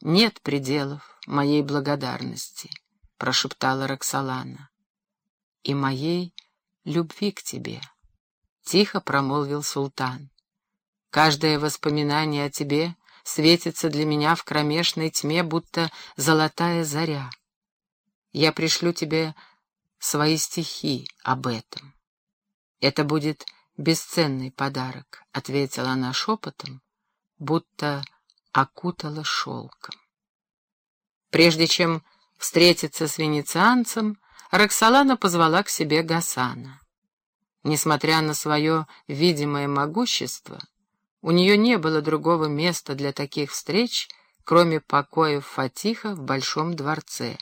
«Нет пределов моей благодарности», — прошептала Роксолана. «И моей любви к тебе», — тихо промолвил султан. «Каждое воспоминание о тебе светится для меня в кромешной тьме, будто золотая заря. Я пришлю тебе свои стихи об этом. Это будет бесценный подарок», — ответила она шепотом, будто окутала шелком. Прежде чем встретиться с венецианцем, Роксолана позвала к себе Гасана. Несмотря на свое видимое могущество, у нее не было другого места для таких встреч, кроме покоев Фатиха в Большом дворце,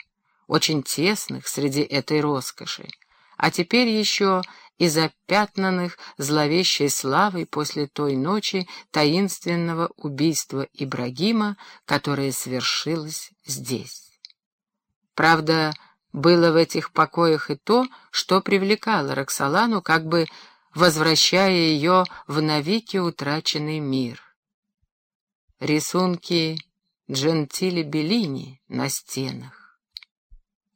очень тесных среди этой роскоши, а теперь еще и запятнанных зловещей славой после той ночи таинственного убийства Ибрагима, которое свершилось здесь. Правда, было в этих покоях и то, что привлекало Роксолану, как бы возвращая ее в навеки утраченный мир. Рисунки Джентили Беллини на стенах,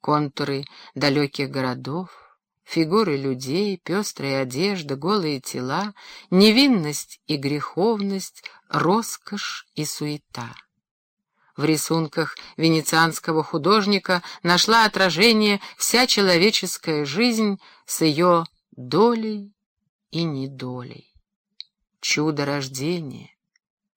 контуры далеких городов, фигуры людей, пестрая одежда, голые тела, невинность и греховность, роскошь и суета. В рисунках венецианского художника нашла отражение вся человеческая жизнь с ее долей и недолей. Чудо рождения,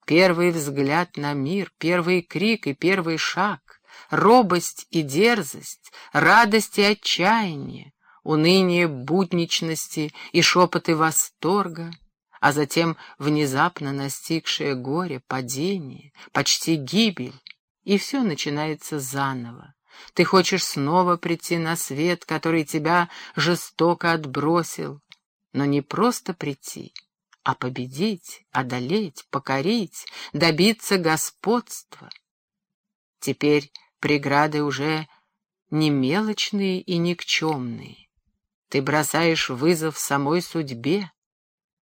первый взгляд на мир, первый крик и первый шаг, робость и дерзость, радость и отчаяние, уныние будничности и шепоты восторга, а затем внезапно настигшее горе, падение, почти гибель, и все начинается заново. Ты хочешь снова прийти на свет, который тебя жестоко отбросил, но не просто прийти, а победить, одолеть, покорить, добиться господства. Теперь преграды уже не мелочные и никчемные, ты бросаешь вызов самой судьбе.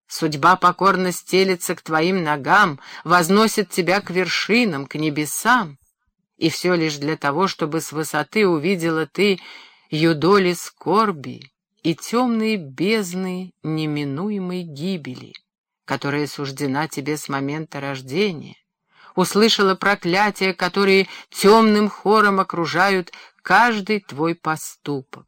Судьба покорно стелется к твоим ногам, возносит тебя к вершинам, к небесам. И все лишь для того, чтобы с высоты увидела ты юдоли скорби и темные бездны неминуемой гибели, которая суждена тебе с момента рождения, услышала проклятия, которые темным хором окружают каждый твой поступок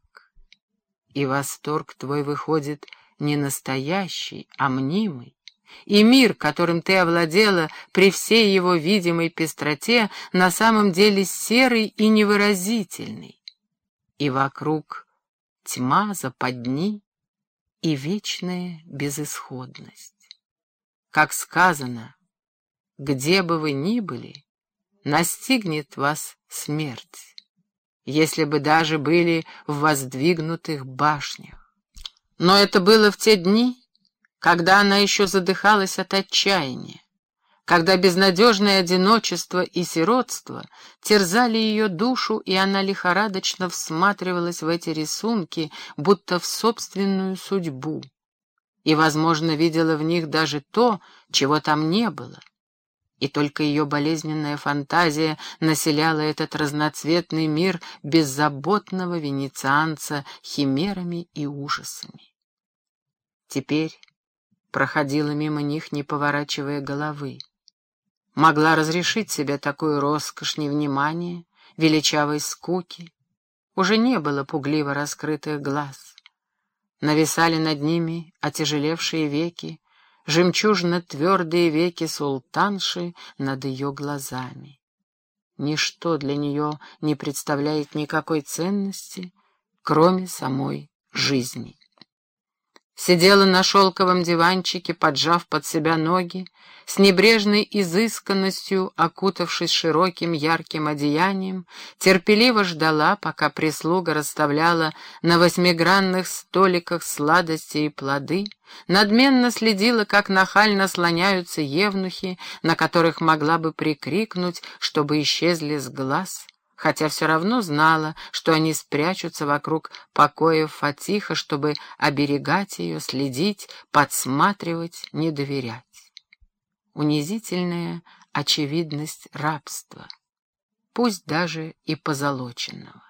и восторг твой выходит не настоящий, а мнимый, и мир, которым ты овладела при всей его видимой пестроте, на самом деле серый и невыразительный, и вокруг тьма, западни и вечная безысходность. Как сказано, где бы вы ни были, настигнет вас смерть если бы даже были в воздвигнутых башнях. Но это было в те дни, когда она еще задыхалась от отчаяния, когда безнадежное одиночество и сиротство терзали ее душу, и она лихорадочно всматривалась в эти рисунки, будто в собственную судьбу, и, возможно, видела в них даже то, чего там не было — и только ее болезненная фантазия населяла этот разноцветный мир беззаботного венецианца химерами и ужасами. Теперь проходила мимо них, не поворачивая головы. Могла разрешить себе такую роскошь невнимания, величавой скуки. Уже не было пугливо раскрытых глаз. Нависали над ними отяжелевшие веки, жемчужно-твердые веки султанши над ее глазами. Ничто для нее не представляет никакой ценности, кроме самой жизни. Сидела на шелковом диванчике, поджав под себя ноги, с небрежной изысканностью, окутавшись широким ярким одеянием, терпеливо ждала, пока прислуга расставляла на восьмигранных столиках сладости и плоды, надменно следила, как нахально слоняются евнухи, на которых могла бы прикрикнуть, чтобы исчезли с глаз, хотя все равно знала, что они спрячутся вокруг покоев Фатиха, чтобы оберегать ее, следить, подсматривать, не доверять. Унизительная очевидность рабства. пусть даже и позолоченного.